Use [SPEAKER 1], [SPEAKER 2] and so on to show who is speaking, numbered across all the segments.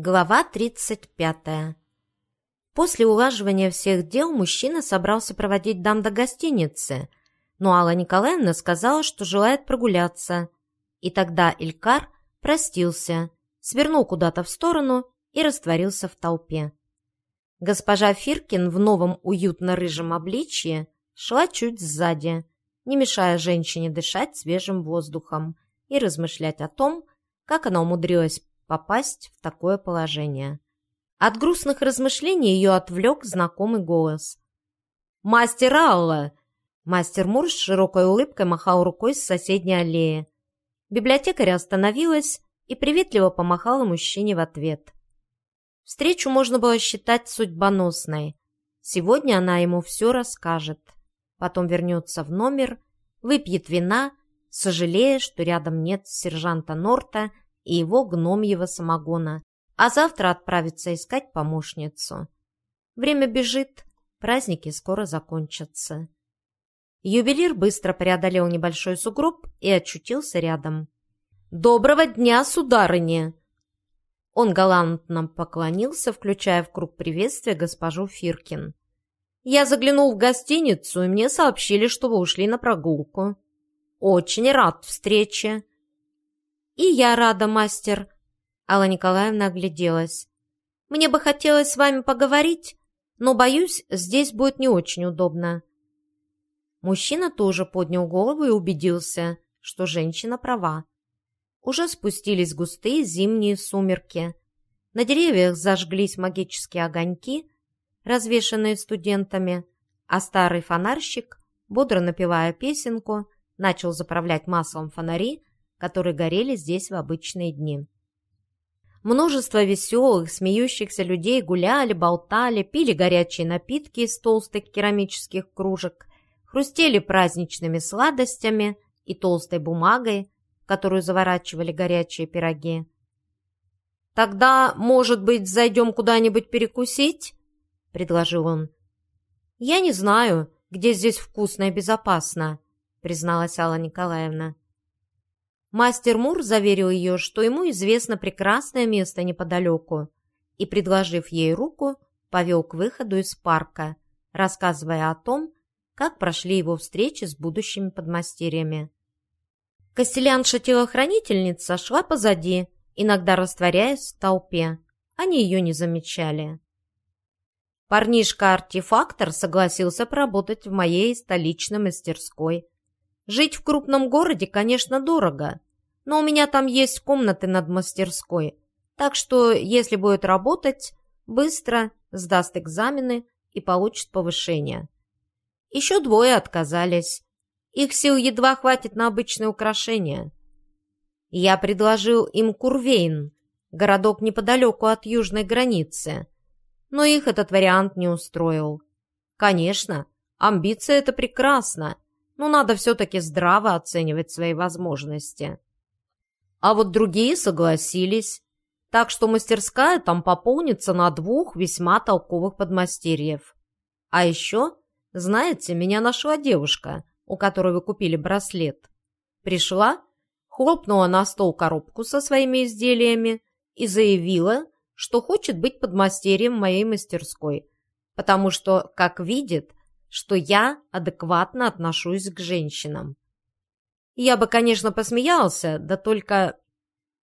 [SPEAKER 1] Глава 35. После улаживания всех дел мужчина собрался проводить дам до гостиницы, но Алла Николаевна сказала, что желает прогуляться. И тогда Илькар простился, свернул куда-то в сторону и растворился в толпе. Госпожа Фиркин в новом уютно-рыжем обличье шла чуть сзади, не мешая женщине дышать свежим воздухом и размышлять о том, как она умудрилась попасть в такое положение. От грустных размышлений ее отвлек знакомый голос. «Мастер Алла!» Мастер Мур с широкой улыбкой махал рукой с соседней аллеи. Библиотекарь остановилась и приветливо помахала мужчине в ответ. Встречу можно было считать судьбоносной. Сегодня она ему все расскажет. Потом вернется в номер, выпьет вина, сожалея, что рядом нет сержанта Норта и его гномьего самогона, а завтра отправится искать помощницу. Время бежит, праздники скоро закончатся. Ювелир быстро преодолел небольшой сугроб и очутился рядом. «Доброго дня, сударыня!» Он галантно поклонился, включая в круг приветствия госпожу Фиркин. «Я заглянул в гостиницу, и мне сообщили, что вы ушли на прогулку. Очень рад встрече. «И я рада, мастер!» Алла Николаевна огляделась. «Мне бы хотелось с вами поговорить, но, боюсь, здесь будет не очень удобно». Мужчина тоже поднял голову и убедился, что женщина права. Уже спустились густые зимние сумерки. На деревьях зажглись магические огоньки, развешанные студентами, а старый фонарщик, бодро напевая песенку, начал заправлять маслом фонари которые горели здесь в обычные дни. Множество веселых, смеющихся людей гуляли, болтали, пили горячие напитки из толстых керамических кружек, хрустели праздничными сладостями и толстой бумагой, которую заворачивали горячие пироги. «Тогда, может быть, зайдем куда-нибудь перекусить?» — предложил он. «Я не знаю, где здесь вкусно и безопасно», — призналась Алла Николаевна. Мастер Мур заверил ее, что ему известно прекрасное место неподалеку, и, предложив ей руку, повел к выходу из парка, рассказывая о том, как прошли его встречи с будущими подмастерьями. Костелянша-телохранительница шла позади, иногда растворяясь в толпе. Они ее не замечали. Парнишка-артефактор согласился поработать в моей столичной мастерской. Жить в крупном городе, конечно, дорого, но у меня там есть комнаты над мастерской, так что, если будет работать, быстро сдаст экзамены и получит повышение. Еще двое отказались. Их сил едва хватит на обычные украшения. Я предложил им Курвейн, городок неподалеку от южной границы, но их этот вариант не устроил. Конечно, амбиция – это прекрасно, но надо все-таки здраво оценивать свои возможности. А вот другие согласились, так что мастерская там пополнится на двух весьма толковых подмастерьев. А еще, знаете, меня нашла девушка, у которой вы купили браслет. Пришла, хлопнула на стол коробку со своими изделиями и заявила, что хочет быть подмастерьем моей мастерской, потому что, как видит, что я адекватно отношусь к женщинам. Я бы, конечно, посмеялся, да только...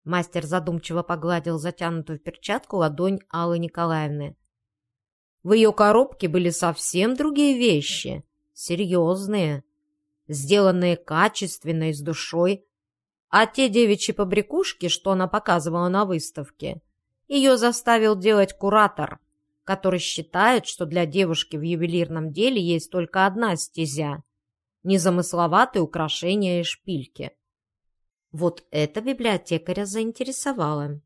[SPEAKER 1] Мастер задумчиво погладил затянутую в перчатку ладонь Аллы Николаевны. В ее коробке были совсем другие вещи, серьезные, сделанные качественно и с душой. А те девичьи побрякушки, что она показывала на выставке, ее заставил делать куратор – который считает, что для девушки в ювелирном деле есть только одна стезя – незамысловатые украшения и шпильки. Вот это библиотекаря заинтересовало.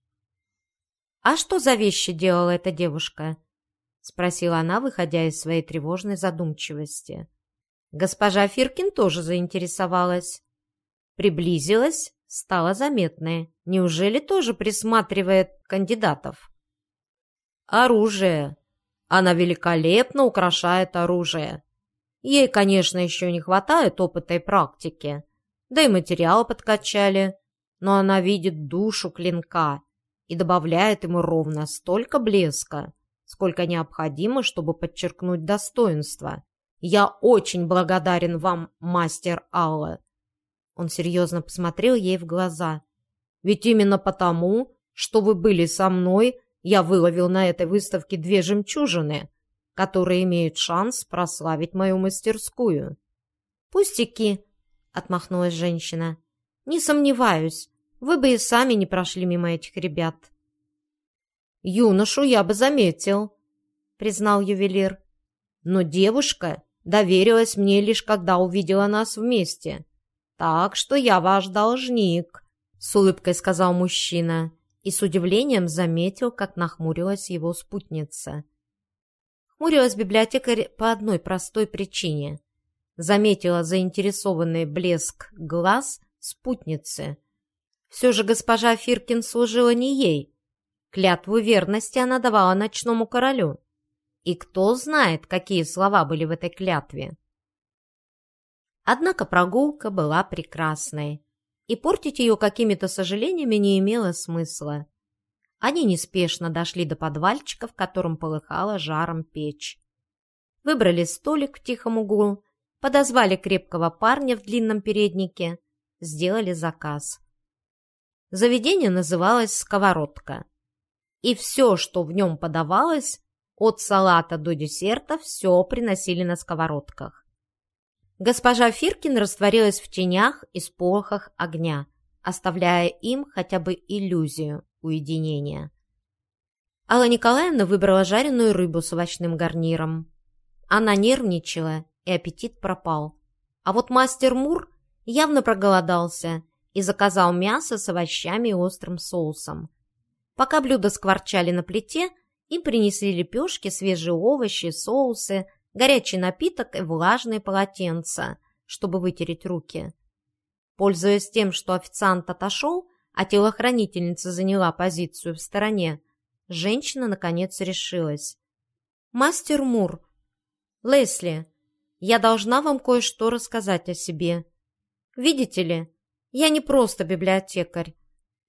[SPEAKER 1] «А что за вещи делала эта девушка?» – спросила она, выходя из своей тревожной задумчивости. Госпожа Фиркин тоже заинтересовалась. Приблизилась, стала заметной. Неужели тоже присматривает кандидатов? Оружие. Она великолепно украшает оружие. Ей, конечно, еще не хватает опыта и практики. Да и материалы подкачали. Но она видит душу клинка. и добавляет ему ровно столько блеска, сколько необходимо, чтобы подчеркнуть достоинство. Я очень благодарен вам, мастер Алла. Он серьезно посмотрел ей в глаза. Ведь именно потому, что вы были со мной, я выловил на этой выставке две жемчужины, которые имеют шанс прославить мою мастерскую. «Пустяки», — отмахнулась женщина. «Не сомневаюсь, вы бы и сами не прошли мимо этих ребят». «Юношу я бы заметил», — признал ювелир. «Но девушка доверилась мне лишь когда увидела нас вместе. Так что я ваш должник», — с улыбкой сказал мужчина и с удивлением заметил, как нахмурилась его спутница. Хмурилась библиотекарь по одной простой причине. Заметила заинтересованный блеск глаз спутницы. Все же госпожа Фиркин служила не ей. Клятву верности она давала ночному королю. И кто знает, какие слова были в этой клятве. Однако прогулка была прекрасной и портить ее какими-то сожалениями не имело смысла. Они неспешно дошли до подвальчика, в котором полыхала жаром печь. Выбрали столик в тихом углу, подозвали крепкого парня в длинном переднике, сделали заказ. Заведение называлось «Сковородка». И все, что в нем подавалось, от салата до десерта, все приносили на сковородках. Госпожа Фиркин растворилась в тенях и сполохах огня, оставляя им хотя бы иллюзию уединения. Алла Николаевна выбрала жареную рыбу с овощным гарниром. Она нервничала, и аппетит пропал. А вот мастер Мур явно проголодался и заказал мясо с овощами и острым соусом. Пока блюда скворчали на плите, им принесли лепешки, свежие овощи, соусы, горячий напиток и влажные полотенца, чтобы вытереть руки. Пользуясь тем, что официант отошел, а телохранительница заняла позицию в стороне, женщина наконец решилась. «Мастер Мур, Лесли, я должна вам кое-что рассказать о себе. Видите ли, я не просто библиотекарь.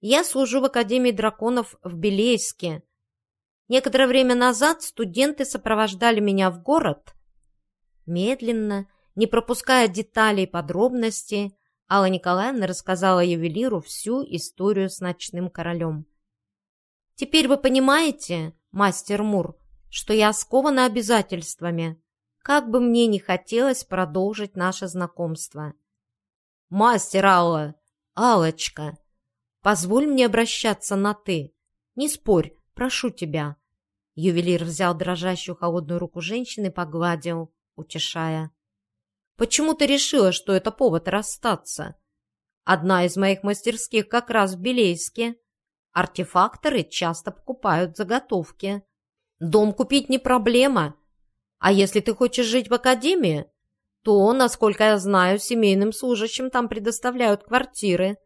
[SPEAKER 1] Я служу в Академии драконов в Белейске. Некоторое время назад студенты сопровождали меня в город, Медленно, не пропуская деталей и подробностей, Алла Николаевна рассказала ювелиру всю историю с ночным королем. «Теперь вы понимаете, мастер Мур, что я скована обязательствами, как бы мне не хотелось продолжить наше знакомство». «Мастер Алла! Алочка! Позволь мне обращаться на «ты». Не спорь, прошу тебя». Ювелир взял дрожащую холодную руку женщины и погладил утешая. «Почему ты решила, что это повод расстаться? Одна из моих мастерских как раз в Белейске. Артефакторы часто покупают заготовки. Дом купить не проблема. А если ты хочешь жить в академии, то, насколько я знаю, семейным служащим там предоставляют квартиры.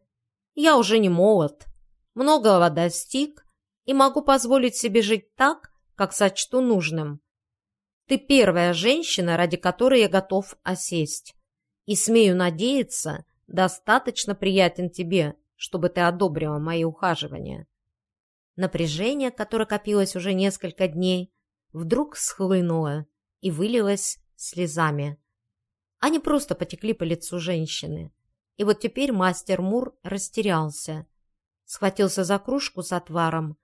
[SPEAKER 1] Я уже не молод, многого достиг и могу позволить себе жить так, как сочту нужным. Ты первая женщина, ради которой я готов осесть. И, смею надеяться, достаточно приятен тебе, чтобы ты одобрила мои ухаживания». Напряжение, которое копилось уже несколько дней, вдруг схлынуло и вылилось слезами. Они просто потекли по лицу женщины. И вот теперь мастер Мур растерялся. Схватился за кружку с отваром,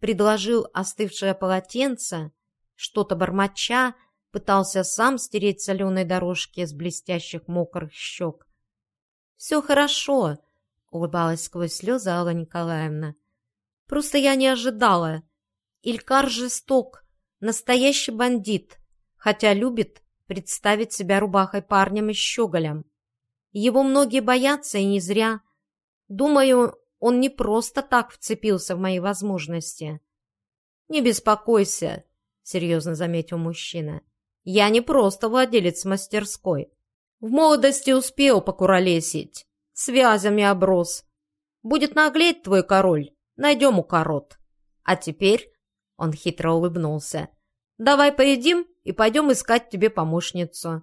[SPEAKER 1] предложил остывшее полотенце что-то бормоча, пытался сам стереть соленые дорожки с блестящих мокрых щек. «Все хорошо», — улыбалась сквозь слезы Алла Николаевна. «Просто я не ожидала. Илькар жесток, настоящий бандит, хотя любит представить себя рубахой парнем и щеголем. Его многие боятся, и не зря. Думаю, он не просто так вцепился в мои возможности. Не беспокойся, — серьезно заметил мужчина. «Я не просто владелец мастерской. В молодости успел покуролесить, связями оброс. Будет наглеть твой король, найдем укорот. А теперь...» — он хитро улыбнулся. «Давай поедим и пойдем искать тебе помощницу.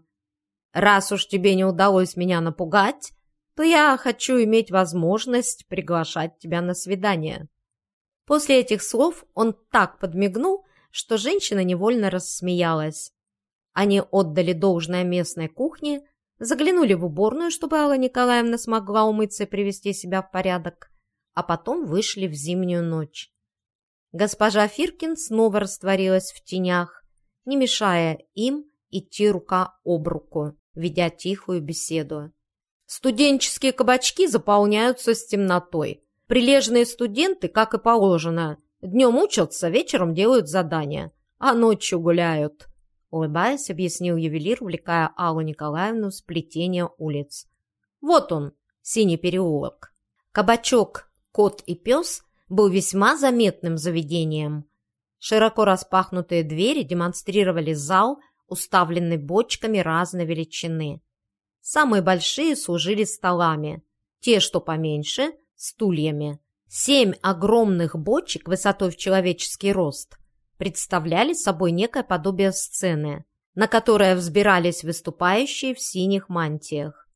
[SPEAKER 1] Раз уж тебе не удалось меня напугать, то я хочу иметь возможность приглашать тебя на свидание». После этих слов он так подмигнул, что женщина невольно рассмеялась. Они отдали должное местной кухне, заглянули в уборную, чтобы Алла Николаевна смогла умыться и привести себя в порядок, а потом вышли в зимнюю ночь. Госпожа Фиркин снова растворилась в тенях, не мешая им идти рука об руку, ведя тихую беседу. Студенческие кабачки заполняются с темнотой. Прилежные студенты, как и положено, днем учатся, вечером делают задания, а ночью гуляют. Улыбаясь, объяснил ювелир, увлекая Аллу Николаевну с плетения улиц. Вот он, синий переулок. Кабачок «Кот и пес» был весьма заметным заведением. Широко распахнутые двери демонстрировали зал, уставленный бочками разной величины. Самые большие служили столами, те, что поменьше – стульями. Семь огромных бочек высотой в человеческий рост представляли собой некое подобие сцены, на которое взбирались выступающие в синих мантиях.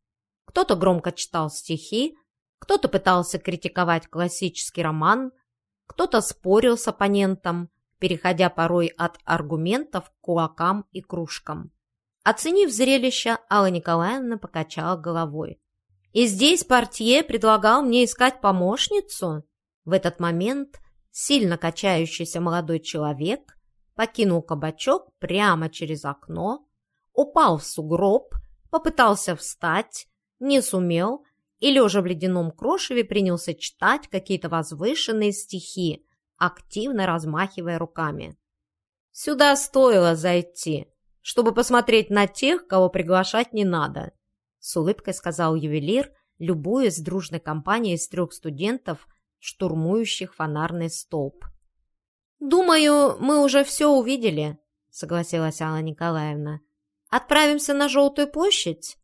[SPEAKER 1] Кто-то громко читал стихи, кто-то пытался критиковать классический роман, кто-то спорил с оппонентом, переходя порой от аргументов к кулакам и кружкам. Оценив зрелище, Алла Николаевна покачала головой. «И здесь портье предлагал мне искать помощницу?» В этот момент сильно качающийся молодой человек покинул кабачок прямо через окно, упал в сугроб, попытался встать, не сумел и, лежа в ледяном крошеве, принялся читать какие-то возвышенные стихи, активно размахивая руками. «Сюда стоило зайти, чтобы посмотреть на тех, кого приглашать не надо», с улыбкой сказал ювелир, любуясь дружной компанией из трех студентов, штурмующих фонарный столб. «Думаю, мы уже все увидели», — согласилась Алла Николаевна. «Отправимся на Желтую площадь?»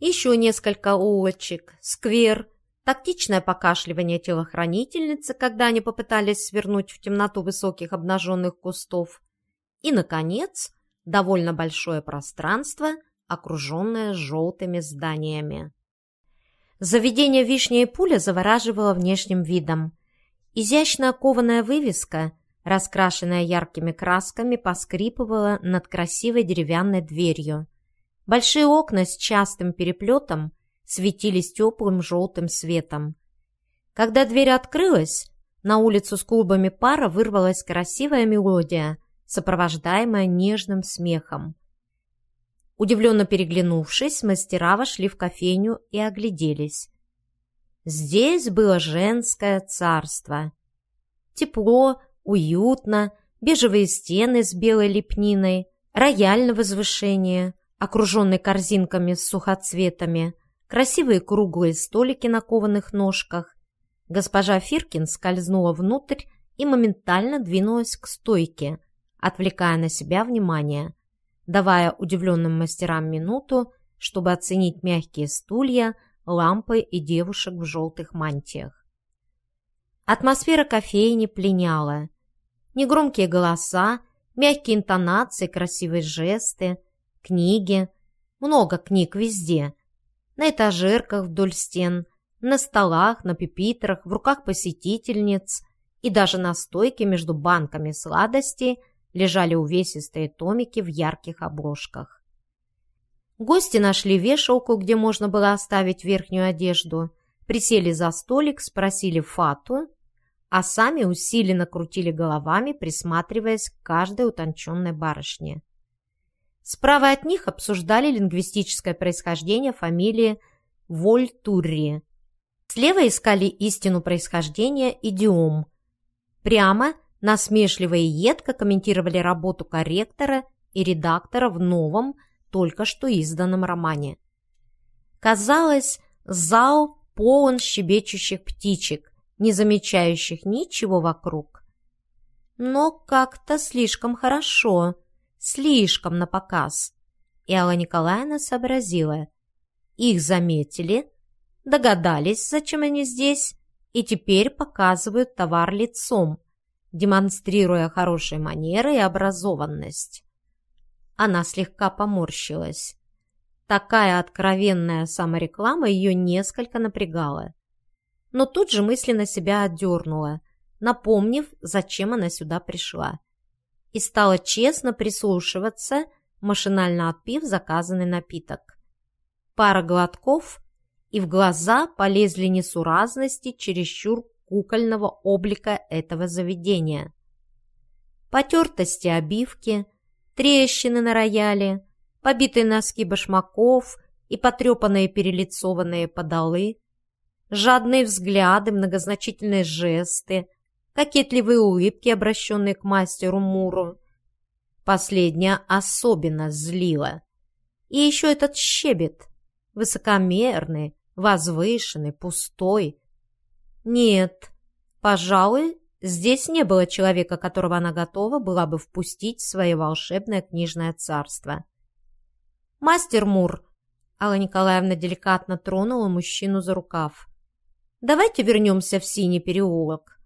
[SPEAKER 1] Еще несколько улочек, сквер, тактичное покашливание телохранительницы, когда они попытались свернуть в темноту высоких обнаженных кустов. И, наконец, довольно большое пространство, окруженное желтыми зданиями. Заведение «Вишня и пуля» завораживало внешним видом. Изящно окованная вывеска, раскрашенная яркими красками, поскрипывала над красивой деревянной дверью. Большие окна с частым переплетом светились теплым желтым светом. Когда дверь открылась, на улицу с клубами пара вырвалась красивая мелодия, сопровождаемая нежным смехом. Удивленно переглянувшись, мастера вошли в кофейню и огляделись. Здесь было женское царство. Тепло, уютно, бежевые стены с белой лепниной, рояль на возвышение, окруженный корзинками с сухоцветами, красивые круглые столики на кованых ножках. Госпожа Фиркин скользнула внутрь и моментально двинулась к стойке, отвлекая на себя внимание, давая удивленным мастерам минуту, чтобы оценить мягкие стулья, лампы и девушек в желтых мантиях. Атмосфера кофейни пленяла. Негромкие голоса, мягкие интонации, красивые жесты, книги. Много книг везде. На этажерках вдоль стен, на столах, на пепитрах, в руках посетительниц и даже на стойке между банками сладостей лежали увесистые томики в ярких обложках. Гости нашли вешалку, где можно было оставить верхнюю одежду, присели за столик, спросили фату, а сами усиленно крутили головами, присматриваясь к каждой утонченной барышне. Справа от них обсуждали лингвистическое происхождение фамилии Вольтурри. Слева искали истину происхождения идиом. Прямо насмешливо и едко комментировали работу корректора и редактора в новом, только что изданном романе. Казалось, зал полон щебечущих птичек, не замечающих ничего вокруг. Но как-то слишком хорошо, слишком на показ. И Алла Николаевна сообразила. Их заметили, догадались, зачем они здесь, и теперь показывают товар лицом, демонстрируя хорошие манеры и образованность. Она слегка поморщилась. Такая откровенная самореклама ее несколько напрягала. Но тут же мысленно себя отдернула. напомнив, зачем она сюда пришла. И стала честно прислушиваться, машинально отпив заказанный напиток. Пара глотков, и в глаза полезли несуразности чересчур кукольного облика этого заведения. Потертости обивки, трещины на рояле, побитые носки башмаков и потрепанные перелицованные подолы, жадные взгляды, многозначительные жесты, кокетливые улыбки, обращенные к мастеру Муру. Последняя особенно злила. И еще этот щебет, высокомерный, возвышенный, пустой. Нет, пожалуй, здесь не было человека, которого она готова была бы впустить в свое волшебное книжное царство. «Мастер Мур!» Алла Николаевна деликатно тронула мужчину за рукав. «Давайте вернемся в Синий переулок».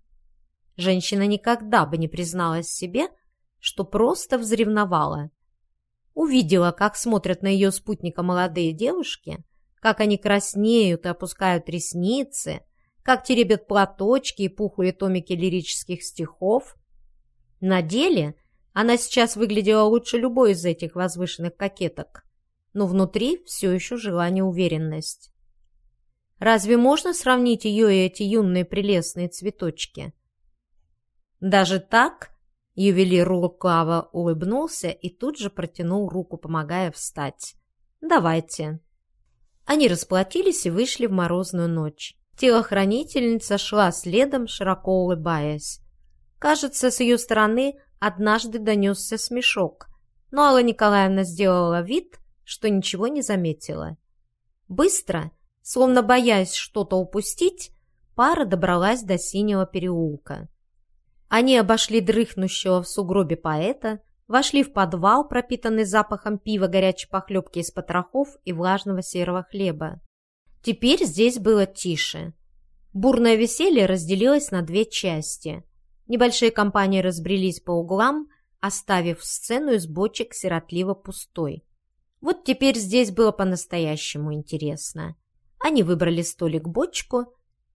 [SPEAKER 1] Женщина никогда бы не призналась себе, что просто взревновала. Увидела, как смотрят на ее спутника молодые девушки, как они краснеют и опускают ресницы, как теребят платочки и пухлые томики лирических стихов. На деле она сейчас выглядела лучше любой из этих возвышенных кокеток, но внутри все еще жила неуверенность. Разве можно сравнить ее и эти юные прелестные цветочки? Даже так ювелир лукаво улыбнулся и тут же протянул руку, помогая встать. «Давайте». Они расплатились и вышли в морозную ночь. Телохранительница шла следом, широко улыбаясь. Кажется, с ее стороны однажды донесся смешок, но Алла Николаевна сделала вид, что ничего не заметила. Быстро, словно боясь что-то упустить, пара добралась до синего переулка. Они обошли дрыхнущего в сугробе поэта, вошли в подвал, пропитанный запахом пива, горячей похлебки из потрохов и влажного серого хлеба. Теперь здесь было тише. Бурное веселье разделилось на две части. Небольшие компании разбрелись по углам, оставив сцену из бочек сиротливо пустой. Вот теперь здесь было по-настоящему интересно. Они выбрали столик-бочку,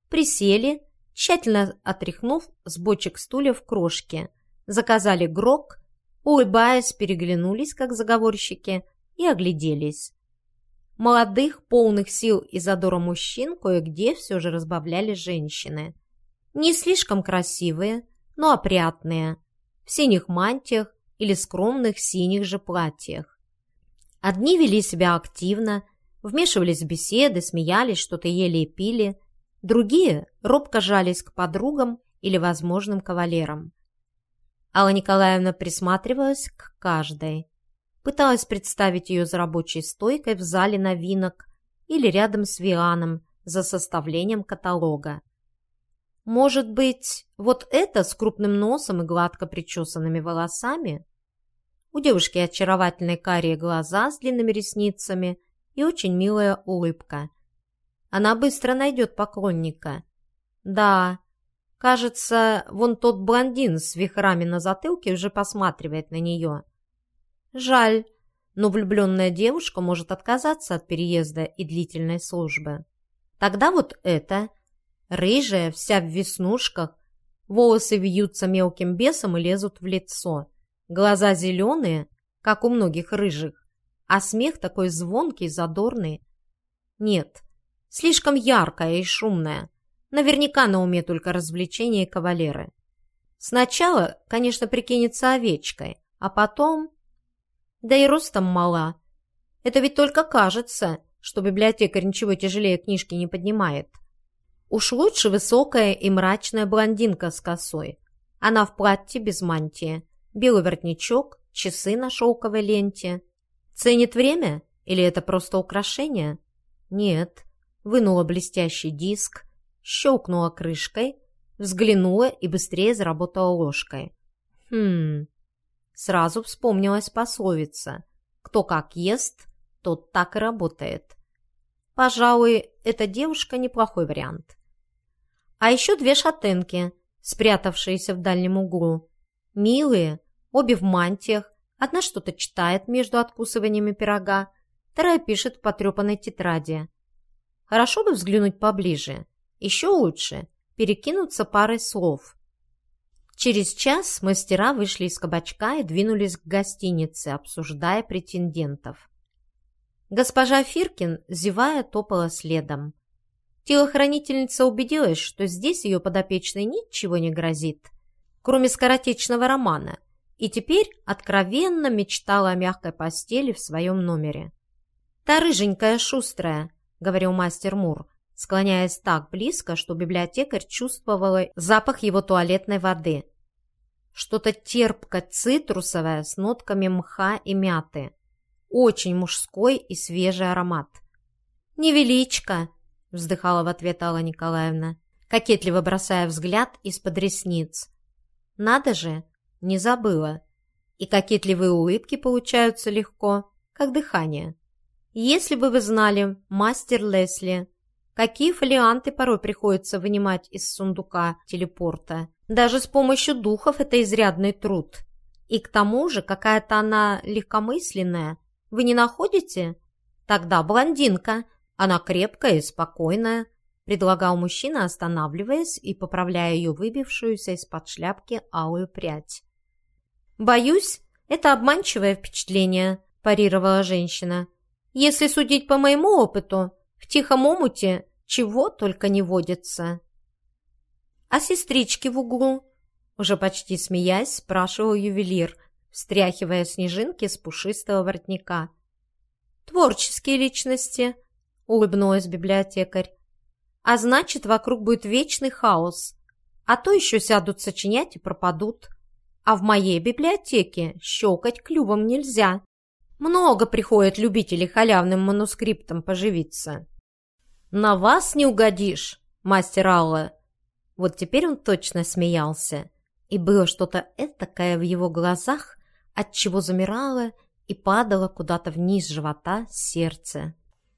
[SPEAKER 1] присели, тщательно отряхнув с бочек стульев крошки, заказали грок улыбаясь, переглянулись, как заговорщики, и огляделись. Молодых, полных сил и задора мужчин кое-где все же разбавляли женщины. Не слишком красивые, но опрятные, в синих мантиях или скромных синих же платьях. Одни вели себя активно, вмешивались в беседы, смеялись, что-то ели и пили, другие робко жались к подругам или возможным кавалерам. Алла Николаевна присматривалась к каждой. Пыталась представить ее за рабочей стойкой в зале новинок или рядом с Вианом за составлением каталога. Может быть, вот это с крупным носом и гладко причесанными волосами? У девушки очаровательные карие глаза с длинными ресницами и очень милая улыбка. Она быстро найдет поклонника. Да, Кажется, вон тот блондин с вихрами на затылке уже посматривает на нее. Жаль, но влюбленная девушка может отказаться от переезда и длительной службы. Тогда вот это, рыжая, вся в веснушках, волосы вьются мелким бесом и лезут в лицо, глаза зеленые, как у многих рыжих, а смех такой звонкий, задорный. Нет, слишком яркая и шумная, Наверняка на уме только развлечения и кавалеры. Сначала, конечно, прикинется овечкой, а потом... Да и ростом мала. Это ведь только кажется, что библиотекарь ничего тяжелее книжки не поднимает. Уж лучше высокая и мрачная блондинка с косой. Она в платье без мантии, белый воротничок, часы на шелковой ленте. Ценит время или это просто украшение? Нет. Вынула блестящий диск, щелкнула крышкой, взглянула и быстрее заработала ложкой. Хм, сразу вспомнилась пословица «Кто как ест, тот так и работает». Пожалуй, эта девушка неплохой вариант. А еще две шатенки, спрятавшиеся в дальнем углу. Милые, обе в мантиях, одна что-то читает между откусываниями пирога, вторая пишет в потрепанной тетради. Хорошо бы взглянуть поближе. Еще лучше перекинуться парой слов. Через час мастера вышли из кабачка и двинулись к гостинице, обсуждая претендентов. Госпожа Фиркин, зевая, топала следом. Телохранительница убедилась, что здесь ее подопечной ничего не грозит, кроме скоротечного романа, и теперь откровенно мечтала о мягкой постели в своем номере. «Та рыженькая, шустрая», — говорил мастер Мур, склоняясь так близко, что библиотекарь чувствовала запах его туалетной воды. Что-то терпко-цитрусовое с нотками мха и мяты. Очень мужской и свежий аромат. «Невеличко!» — вздыхала в ответ Алла Николаевна, кокетливо бросая взгляд из-под ресниц. «Надо же, не забыла. И кокетливые улыбки получаются легко, как дыхание. Если бы вы знали, мастер Лесли, какие фолианты порой приходится вынимать из сундука телепорта. Даже с помощью духов это изрядный труд. И к тому же какая-то она легкомысленная. Вы не находите? Тогда блондинка. Она крепкая и спокойная, предлагал мужчина, останавливаясь и поправляя ее выбившуюся из-под шляпки алую прядь. «Боюсь, это обманчивое впечатление», – парировала женщина. «Если судить по моему опыту, в тихом омуте чего только не водится». «А сестрички в углу?» – уже почти смеясь, спрашивал ювелир, встряхивая снежинки с пушистого воротника. «Творческие личности», – улыбнулась библиотекарь. «А значит, вокруг будет вечный хаос, а то еще сядут сочинять и пропадут». А в моей библиотеке щелкать клювом нельзя. Много приходит любителей халявным манускриптом поживиться. На вас не угодишь, мастер Алла. Вот теперь он точно смеялся. И было что-то этакое в его глазах, от чего замирало и падало куда-то вниз живота сердце.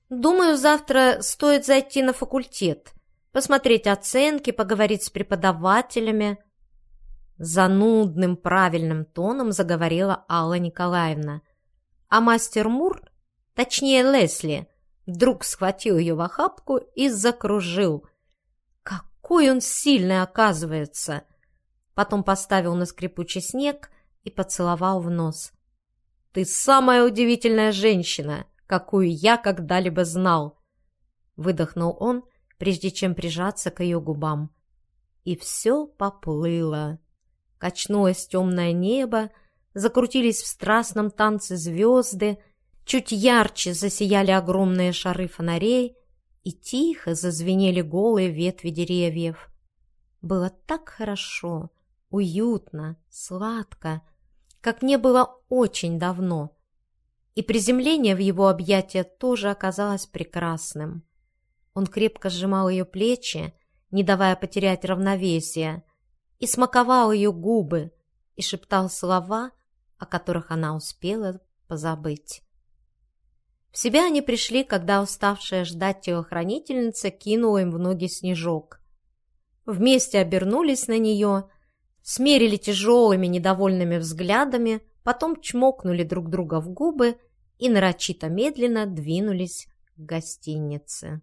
[SPEAKER 1] Думаю, завтра стоит зайти на факультет, посмотреть оценки, поговорить с преподавателями, Занудным правильным тоном заговорила Алла Николаевна. А мастер Мур, точнее Лесли, вдруг схватил ее в охапку и закружил. Какой он сильный, оказывается! Потом поставил на скрипучий снег и поцеловал в нос. «Ты самая удивительная женщина, какую я когда-либо знал!» Выдохнул он, прежде чем прижаться к ее губам. И все поплыло. Качнулось темное небо, закрутились в страстном танце звезды, чуть ярче засияли огромные шары фонарей и тихо зазвенели голые ветви деревьев. Было так хорошо, уютно, сладко, как не было очень давно. И приземление в его объятия тоже оказалось прекрасным. Он крепко сжимал ее плечи, не давая потерять равновесие, и смаковал ее губы и шептал слова, о которых она успела позабыть. В себя они пришли, когда уставшая ждать телохранительница кинула им в ноги снежок. Вместе обернулись на нее, смерили тяжелыми недовольными взглядами, потом чмокнули друг друга в губы и нарочито медленно двинулись к гостинице.